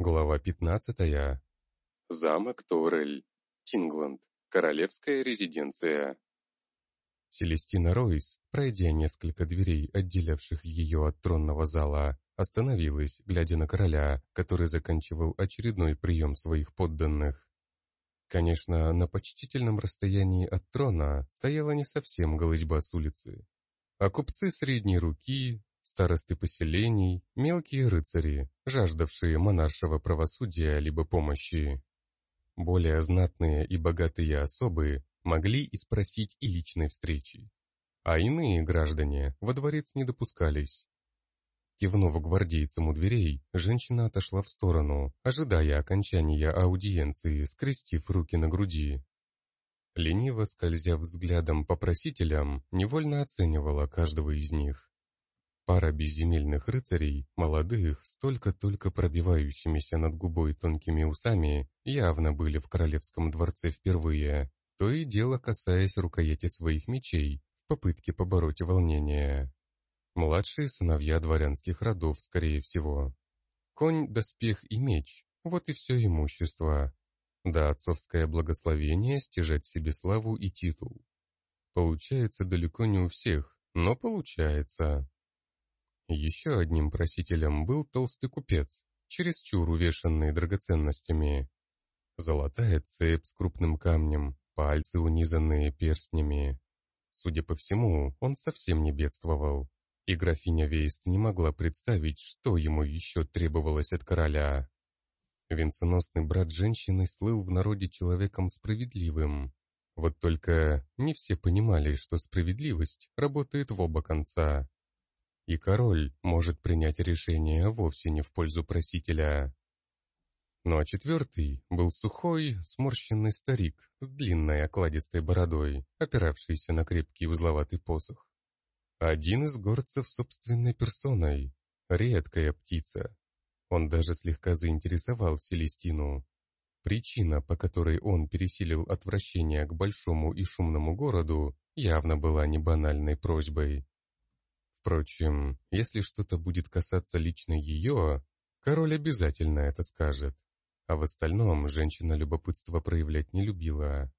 Глава 15. Замок Торель. Тингланд. Королевская резиденция. Селестина Ройс, пройдя несколько дверей, отделявших ее от тронного зала, остановилась, глядя на короля, который заканчивал очередной прием своих подданных. Конечно, на почтительном расстоянии от трона стояла не совсем голытьба с улицы, а купцы средней руки, старосты поселений, мелкие рыцари, жаждавшие монаршего правосудия либо помощи. Более знатные и богатые особы могли и спросить и личной встречи, а иные граждане во дворец не допускались. Кивнув гвардейцам у дверей, женщина отошла в сторону, ожидая окончания аудиенции, скрестив руки на груди. Лениво скользя взглядом по просителям, невольно оценивала каждого из них. Пара безземельных рыцарей, молодых, столько-только пробивающимися над губой тонкими усами, явно были в королевском дворце впервые, то и дело касаясь рукояти своих мечей, в попытке побороть волнение. Младшие сыновья дворянских родов, скорее всего. Конь, доспех и меч — вот и все имущество. Да отцовское благословение стяжать себе славу и титул. Получается далеко не у всех, но получается. Еще одним просителем был толстый купец, чересчур увешанный драгоценностями. Золотая цепь с крупным камнем, пальцы, унизанные перстнями. Судя по всему, он совсем не бедствовал и графиня Вейст не могла представить, что ему еще требовалось от короля. Венценосный брат женщины слыл в народе человеком справедливым. Вот только не все понимали, что справедливость работает в оба конца. И король может принять решение вовсе не в пользу просителя. Ну а четвертый был сухой, сморщенный старик с длинной окладистой бородой, опиравшийся на крепкий узловатый посох. Один из горцев собственной персоной. Редкая птица. Он даже слегка заинтересовал Селестину. Причина, по которой он пересилил отвращение к большому и шумному городу, явно была не банальной просьбой. Впрочем, если что-то будет касаться лично ее, король обязательно это скажет. А в остальном женщина любопытство проявлять не любила.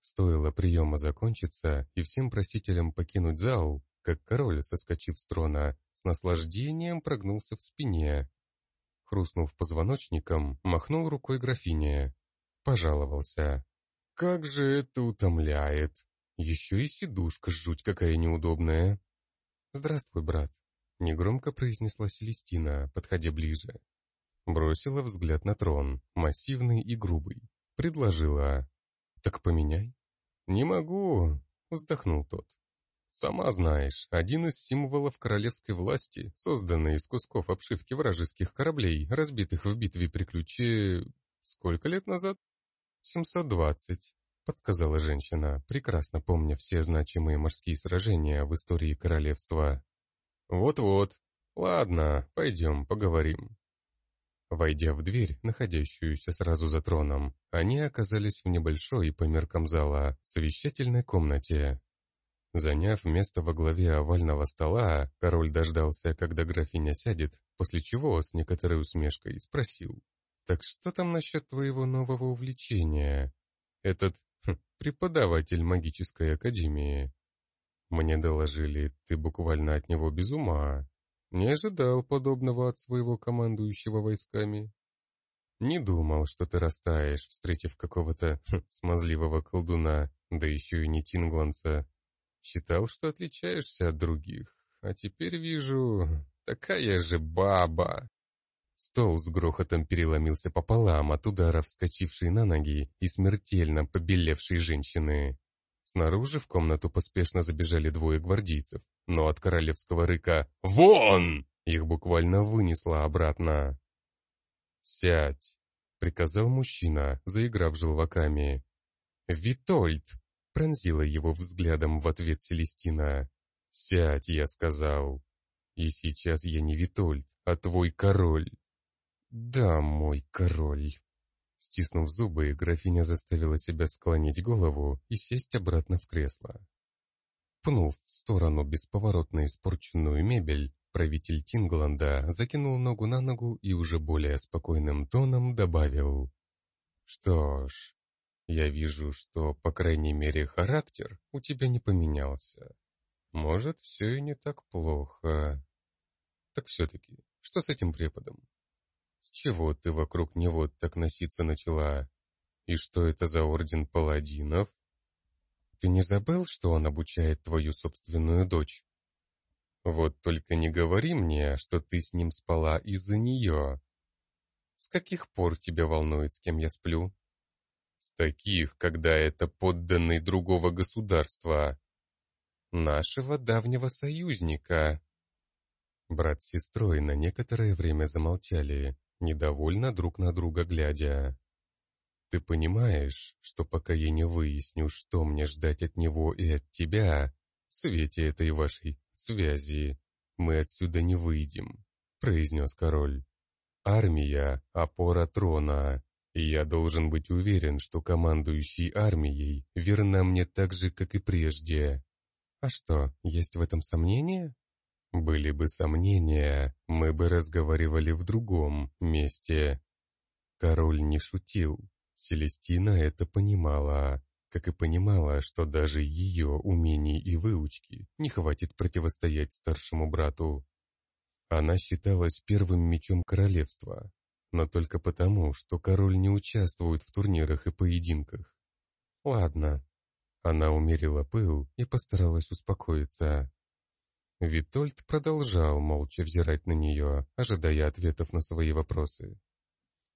Стоило приема закончиться и всем просителям покинуть зал, как король, соскочив с трона, с наслаждением прогнулся в спине. Хрустнув позвоночником, махнул рукой графине. Пожаловался. «Как же это утомляет! Еще и сидушка жуть какая неудобная!» «Здравствуй, брат!» — негромко произнесла Селестина, подходя ближе. Бросила взгляд на трон, массивный и грубый. Предложила. «Так поменяй». «Не могу», — вздохнул тот. «Сама знаешь, один из символов королевской власти, созданный из кусков обшивки вражеских кораблей, разбитых в битве при ключе... Сколько лет назад?» «Семьсот двадцать», — подсказала женщина, прекрасно помня все значимые морские сражения в истории королевства. «Вот-вот. Ладно, пойдем, поговорим». Войдя в дверь, находящуюся сразу за троном, они оказались в небольшой по меркам зала совещательной комнате. Заняв место во главе овального стола, король дождался, когда графиня сядет, после чего с некоторой усмешкой спросил. «Так что там насчет твоего нового увлечения? Этот хм, преподаватель магической академии. Мне доложили, ты буквально от него без ума. Не ожидал подобного от своего командующего войсками. Не думал, что ты растаешь, встретив какого-то хм, смазливого колдуна, да еще и не тингланца. Считал, что отличаешься от других, а теперь вижу, такая же баба. Стол с грохотом переломился пополам от удара вскочившей на ноги и смертельно побелевшей женщины. Снаружи в комнату поспешно забежали двое гвардейцев, но от королевского рыка «Вон!» их буквально вынесло обратно. «Сядь!» — приказал мужчина, заиграв желваками. «Витольд!» — пронзила его взглядом в ответ Селестина. «Сядь!» — я сказал. «И сейчас я не Витольд, а твой король!» «Да, мой король!» Стиснув зубы, графиня заставила себя склонить голову и сесть обратно в кресло. Пнув в сторону бесповоротно испорченную мебель, Правитель Тингланда закинул ногу на ногу и уже более спокойным тоном добавил. «Что ж, я вижу, что, по крайней мере, характер у тебя не поменялся. Может, все и не так плохо. Так все-таки, что с этим преподом? С чего ты вокруг него так носиться начала? И что это за орден паладинов? Ты не забыл, что он обучает твою собственную дочь? Вот только не говори мне, что ты с ним спала из-за нее. С каких пор тебя волнует, с кем я сплю? С таких, когда это подданный другого государства. Нашего давнего союзника. Брат с сестрой на некоторое время замолчали, недовольно друг на друга глядя. Ты понимаешь, что пока я не выясню, что мне ждать от него и от тебя, в свете этой вашей связи, мы отсюда не выйдем, произнес король. Армия — опора трона, и я должен быть уверен, что командующий армией верна мне так же, как и прежде. А что, есть в этом сомнения? Были бы сомнения, мы бы разговаривали в другом месте. Король не шутил. Селестина это понимала, как и понимала, что даже ее умений и выучки не хватит противостоять старшему брату. Она считалась первым мечом королевства, но только потому, что король не участвует в турнирах и поединках. Ладно. Она умерила пыл и постаралась успокоиться. Витольд продолжал молча взирать на нее, ожидая ответов на свои вопросы.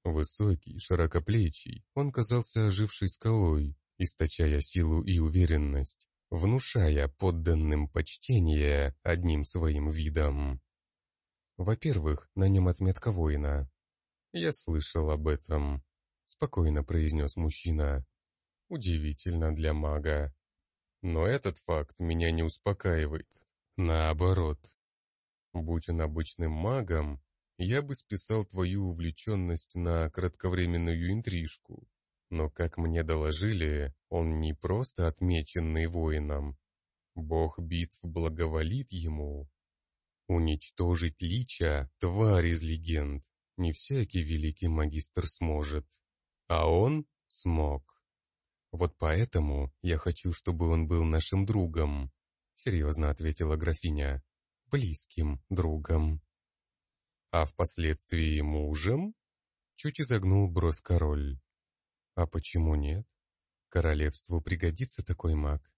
Высокий, широкоплечий, он казался ожившей скалой, источая силу и уверенность, внушая подданным почтение одним своим видом. Во-первых, на нем отметка воина. «Я слышал об этом», — спокойно произнес мужчина. «Удивительно для мага. Но этот факт меня не успокаивает. Наоборот. Будь он обычным магом, я бы списал твою увлеченность на кратковременную интрижку. Но, как мне доложили, он не просто отмеченный воином. Бог битв благоволит ему. Уничтожить лича — тварь из легенд не всякий великий магистр сможет. А он смог. Вот поэтому я хочу, чтобы он был нашим другом, серьезно ответила графиня. Близким другом. А впоследствии мужем? Чуть изогнул бровь король. А почему нет? Королевству пригодится такой маг.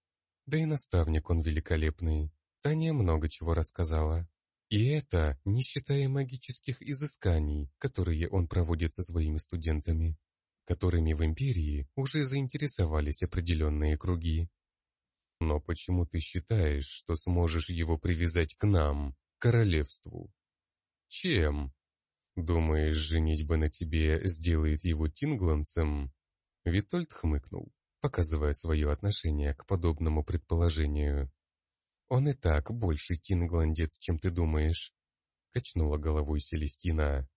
Да и наставник он великолепный. Таня много чего рассказала. И это не считая магических изысканий, которые он проводит со своими студентами, которыми в империи уже заинтересовались определенные круги. Но почему ты считаешь, что сможешь его привязать к нам, королевству? Чем? Думаешь, женитьба на тебе сделает его тингландцем? Витольд хмыкнул, показывая свое отношение к подобному предположению. «Он и так больше тингландец, чем ты думаешь», — качнула головой Селестина.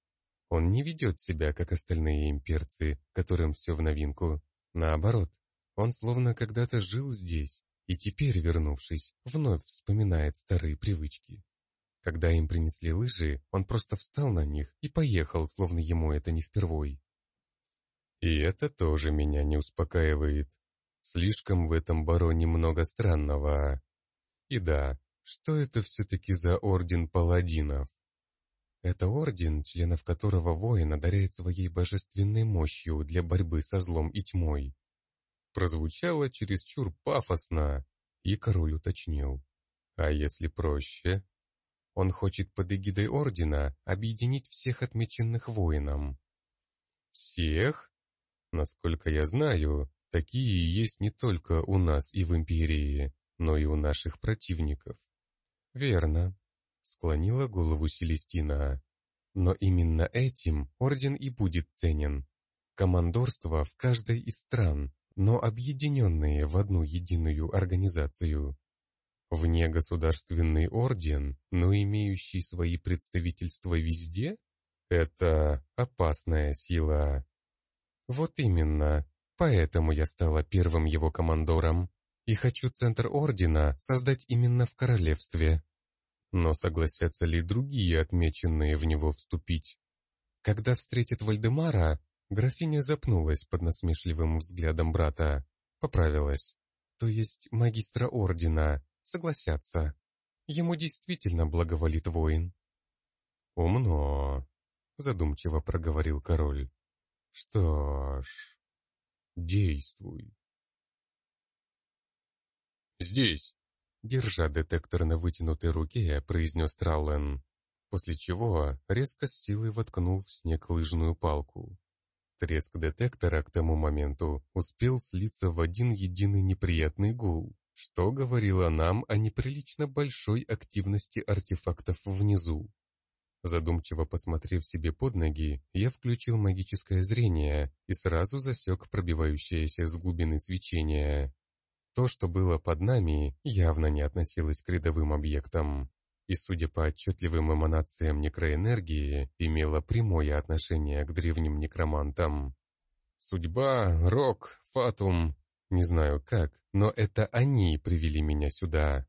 «Он не ведет себя, как остальные имперцы, которым все в новинку. Наоборот, он словно когда-то жил здесь, и теперь, вернувшись, вновь вспоминает старые привычки. Когда им принесли лыжи, он просто встал на них и поехал, словно ему это не впервой. И это тоже меня не успокаивает. Слишком в этом бароне много странного. И да, что это все-таки за орден паладинов? Это орден, членов которого воин одаряет своей божественной мощью для борьбы со злом и тьмой. Прозвучало чересчур пафосно, и король уточнил. А если проще? Он хочет под эгидой ордена объединить всех отмеченных воином. Всех? Насколько я знаю, такие есть не только у нас и в империи но и у наших противников. Верно, склонила голову Селестина. Но именно этим орден и будет ценен. Командорство в каждой из стран, но объединенные в одну единую организацию. Вне государственный орден, но имеющий свои представительства везде, это опасная сила. Вот именно, поэтому я стала первым его командором. И хочу центр ордена создать именно в королевстве. Но согласятся ли другие отмеченные в него вступить? Когда встретит Вальдемара, графиня запнулась под насмешливым взглядом брата. Поправилась. То есть магистра ордена. Согласятся. Ему действительно благоволит воин. «Умно», — задумчиво проговорил король. «Что ж, действуй». «Здесь!» Держа детектор на вытянутой руке, произнес Траллен, после чего резко с силой воткнул в снег лыжную палку. Треск детектора к тому моменту успел слиться в один единый неприятный гул, что говорило нам о неприлично большой активности артефактов внизу. Задумчиво посмотрев себе под ноги, я включил магическое зрение и сразу засек пробивающееся с глубины свечение. То, что было под нами, явно не относилось к рядовым объектам, и, судя по отчетливым эманациям некроэнергии, имело прямое отношение к древним некромантам. Судьба, Рок, Фатум, не знаю как, но это они привели меня сюда.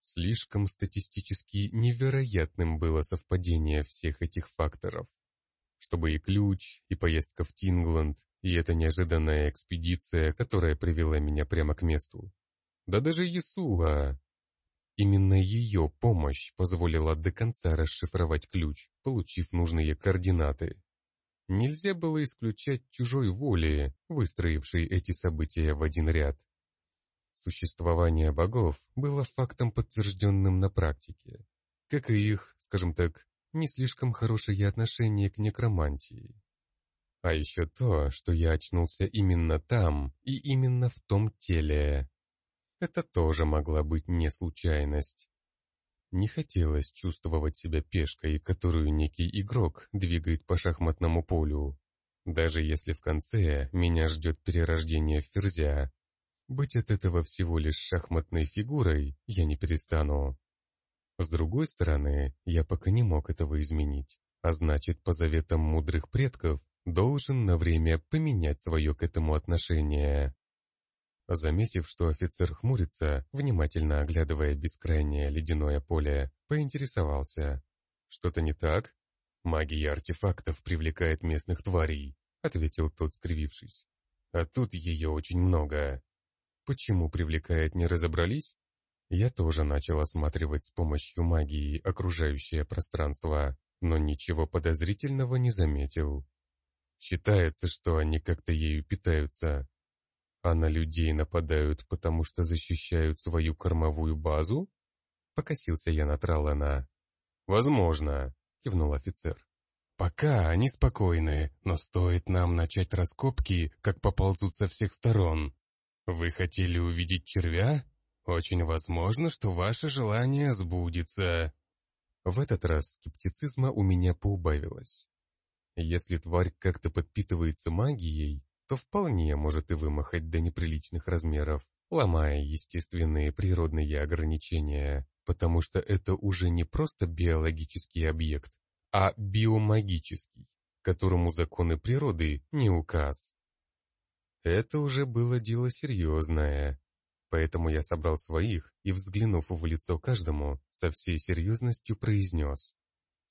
Слишком статистически невероятным было совпадение всех этих факторов. Чтобы и ключ, и поездка в Тингланд, и эта неожиданная экспедиция, которая привела меня прямо к месту. Да даже Ясула. Именно ее помощь позволила до конца расшифровать ключ, получив нужные координаты. Нельзя было исключать чужой воли, выстроившей эти события в один ряд. Существование богов было фактом, подтвержденным на практике, как и их, скажем так, не слишком хорошее отношение к некромантии. А еще то, что я очнулся именно там и именно в том теле. Это тоже могла быть не случайность. Не хотелось чувствовать себя пешкой, которую некий игрок двигает по шахматному полю. Даже если в конце меня ждет перерождение в ферзя. Быть от этого всего лишь шахматной фигурой я не перестану. С другой стороны, я пока не мог этого изменить, а значит, по заветам мудрых предков, должен на время поменять свое к этому отношение. Заметив, что офицер хмурится, внимательно оглядывая бескрайнее ледяное поле, поинтересовался. «Что-то не так?» «Магия артефактов привлекает местных тварей», — ответил тот, скривившись. «А тут ее очень много». «Почему привлекает, не разобрались?» Я тоже начал осматривать с помощью магии окружающее пространство, но ничего подозрительного не заметил. Считается, что они как-то ею питаются. А на людей нападают, потому что защищают свою кормовую базу? Покосился я на Тралана. «Возможно», — кивнул офицер. «Пока они спокойны, но стоит нам начать раскопки, как поползут со всех сторон. Вы хотели увидеть червя? Очень возможно, что ваше желание сбудется». В этот раз скептицизма у меня поубавилось. Если тварь как-то подпитывается магией, то вполне может и вымахать до неприличных размеров, ломая естественные природные ограничения, потому что это уже не просто биологический объект, а биомагический, которому законы природы не указ. Это уже было дело серьезное, поэтому я собрал своих и, взглянув в лицо каждому, со всей серьезностью произнес.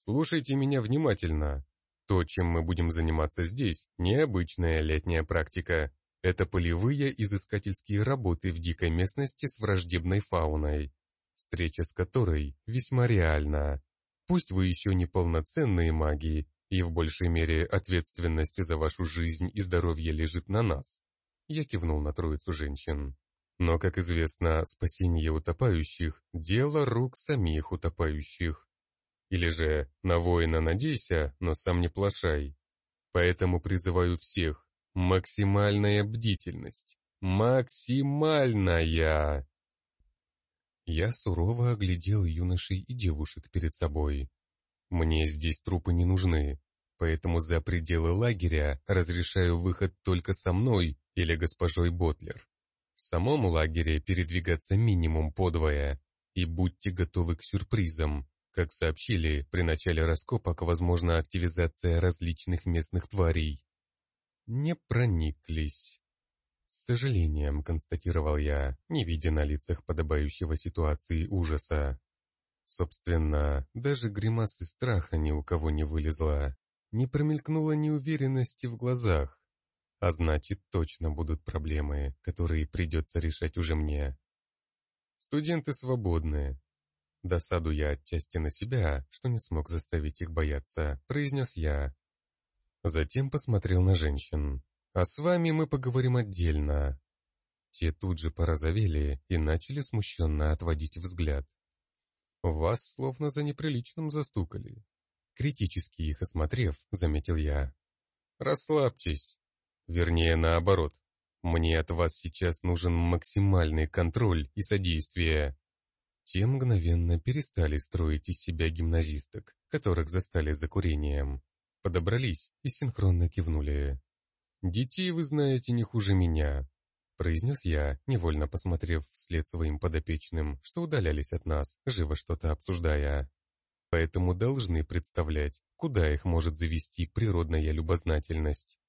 «Слушайте меня внимательно. То, чем мы будем заниматься здесь, необычная летняя практика. Это полевые изыскательские работы в дикой местности с враждебной фауной, встреча с которой весьма реальна. Пусть вы еще не полноценные маги, и в большей мере ответственность за вашу жизнь и здоровье лежит на нас. Я кивнул на троицу женщин. Но, как известно, спасение утопающих – дело рук самих утопающих. Или же «на воина надейся, но сам не плашай». Поэтому призываю всех максимальная бдительность. Максимальная! Я сурово оглядел юношей и девушек перед собой. Мне здесь трупы не нужны, поэтому за пределы лагеря разрешаю выход только со мной или госпожой Ботлер. В самом лагере передвигаться минимум подвое, и будьте готовы к сюрпризам, как сообщили, при начале раскопок возможна активизация различных местных тварей. Не прониклись. С сожалением констатировал я, не видя на лицах подобающего ситуации ужаса. Собственно, даже гримасы страха ни у кого не вылезла. Не промелькнула неуверенности в глазах. А значит, точно будут проблемы, которые придется решать уже мне. Студенты свободны. Досаду я отчасти на себя, что не смог заставить их бояться, произнес я. Затем посмотрел на женщин. А с вами мы поговорим отдельно. Те тут же порозовели и начали смущенно отводить взгляд. Вас словно за неприличным застукали. Критически их осмотрев, заметил я. Расслабьтесь. Вернее, наоборот. Мне от вас сейчас нужен максимальный контроль и содействие. Те мгновенно перестали строить из себя гимназисток, которых застали за курением. Подобрались и синхронно кивнули. «Детей вы знаете не хуже меня», — произнес я, невольно посмотрев вслед своим подопечным, что удалялись от нас, живо что-то обсуждая. Поэтому должны представлять, куда их может завести природная любознательность.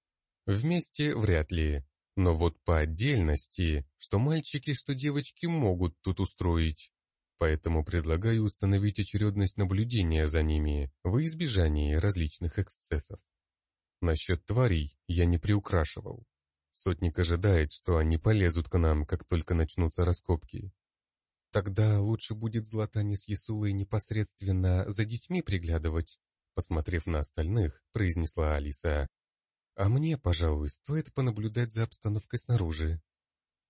Вместе вряд ли, но вот по отдельности, что мальчики, что девочки могут тут устроить. Поэтому предлагаю установить очередность наблюдения за ними во избежание различных эксцессов. Насчет тварей я не приукрашивал. Сотник ожидает, что они полезут к нам, как только начнутся раскопки. Тогда лучше будет Златане с Ясулой непосредственно за детьми приглядывать, посмотрев на остальных, произнесла Алиса. А мне, пожалуй, стоит понаблюдать за обстановкой снаружи.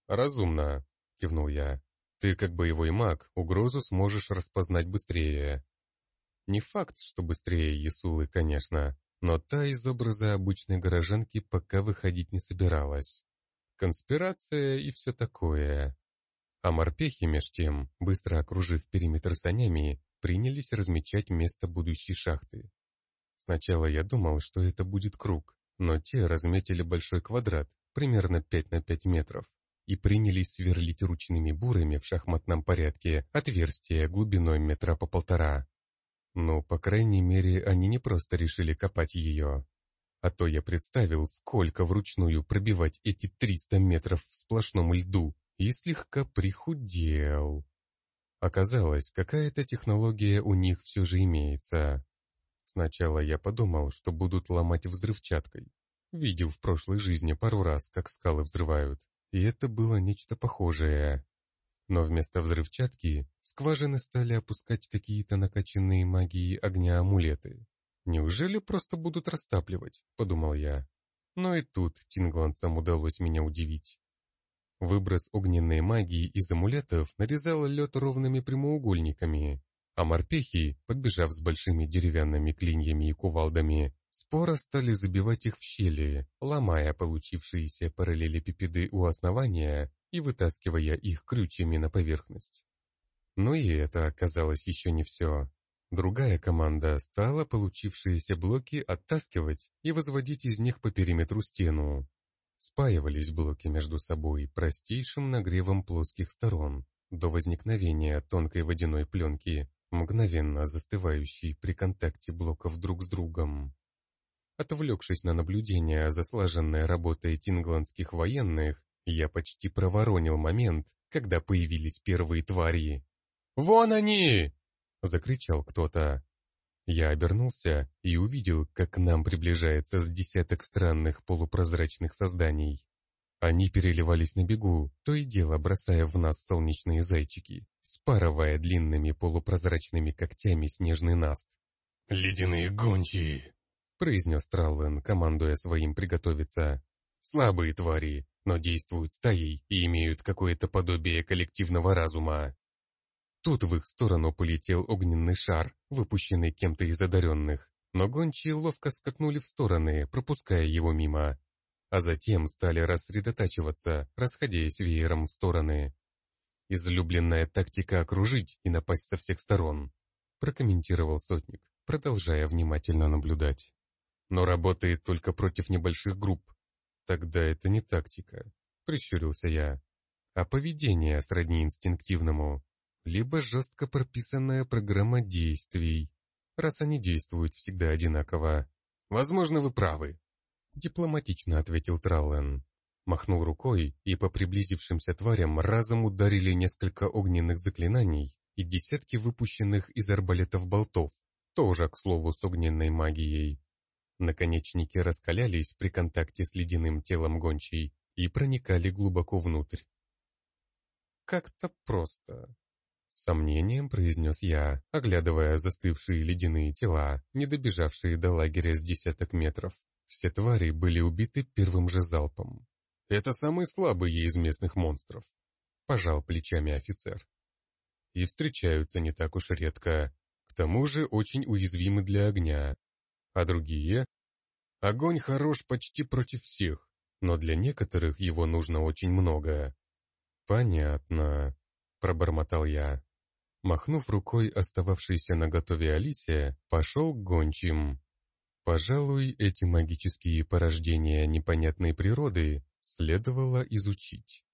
Разумно, кивнул я. Ты, как боевой маг, угрозу сможешь распознать быстрее. Не факт, что быстрее Ясулы, конечно, но та из образа обычной горожанки пока выходить не собиралась. Конспирация и все такое. А морпехи, меж тем, быстро окружив периметр санями, принялись размечать место будущей шахты. Сначала я думал, что это будет круг, но те разметили большой квадрат, примерно 5 на 5 метров, и принялись сверлить ручными бурами в шахматном порядке отверстия глубиной метра по полтора. Ну, по крайней мере, они не просто решили копать ее. А то я представил, сколько вручную пробивать эти 300 метров в сплошном льду, и слегка прихудел. Оказалось, какая-то технология у них все же имеется. Сначала я подумал, что будут ломать взрывчаткой. Видел в прошлой жизни пару раз, как скалы взрывают, и это было нечто похожее. Но вместо взрывчатки скважины стали опускать какие-то накачанные магией огня амулеты. «Неужели просто будут растапливать?» — подумал я. Но и тут тингландцам удалось меня удивить. Выброс огненной магии из амулетов нарезал лед ровными прямоугольниками, а морпехи, подбежав с большими деревянными клиньями и кувалдами, споро стали забивать их в щели, ломая получившиеся параллелепипеды у основания и вытаскивая их крючьями на поверхность. Но и это оказалось еще не все. Другая команда стала получившиеся блоки оттаскивать и возводить из них по периметру стену. Спаивались блоки между собой простейшим нагревом плоских сторон до возникновения тонкой водяной пленки, мгновенно застывающей при контакте блоков друг с другом. Отвлекшись на наблюдение за слаженной работой тингландских военных, я почти проворонил момент, когда появились первые твари. «Вон они!» — закричал кто-то. Я обернулся и увидел, как к нам приближается с десяток странных полупрозрачных созданий. Они переливались на бегу, то и дело бросая в нас солнечные зайчики, спарывая длинными полупрозрачными когтями снежный наст. «Ледяные гончие!» — произнес Траллен, командуя своим приготовиться. «Слабые твари, но действуют стаей и имеют какое-то подобие коллективного разума». Тут в их сторону полетел огненный шар, выпущенный кем-то из одаренных, но гончие ловко скакнули в стороны, пропуская его мимо, а затем стали рассредотачиваться, расходясь веером в стороны. «Излюбленная тактика окружить и напасть со всех сторон», прокомментировал сотник, продолжая внимательно наблюдать. «Но работает только против небольших групп. Тогда это не тактика», прищурился я, а поведение сродни инстинктивному, либо жестко прописанная программа действий, раз они действуют всегда одинаково. Возможно, вы правы, Дипломатично ответил Траллен. Махнул рукой, и по приблизившимся тварям разом ударили несколько огненных заклинаний, и десятки выпущенных из арбалетов болтов, тоже, к слову, с огненной магией. Наконечники раскалялись при контакте с ледяным телом гончей и проникали глубоко внутрь. «Как-то просто», — сомнением произнес я, оглядывая застывшие ледяные тела, не добежавшие до лагеря с десяток метров. Все твари были убиты первым же залпом. «Это самые слабые из местных монстров», — пожал плечами офицер. «И встречаются не так уж редко, к тому же очень уязвимы для огня. А другие? Огонь хорош почти против всех, но для некоторых его нужно очень много. Понятно, пробормотал я. Махнув рукой остававшейся на готове Алисе, пошел к гончим. Пожалуй, эти магические порождения непонятной природы следовало изучить.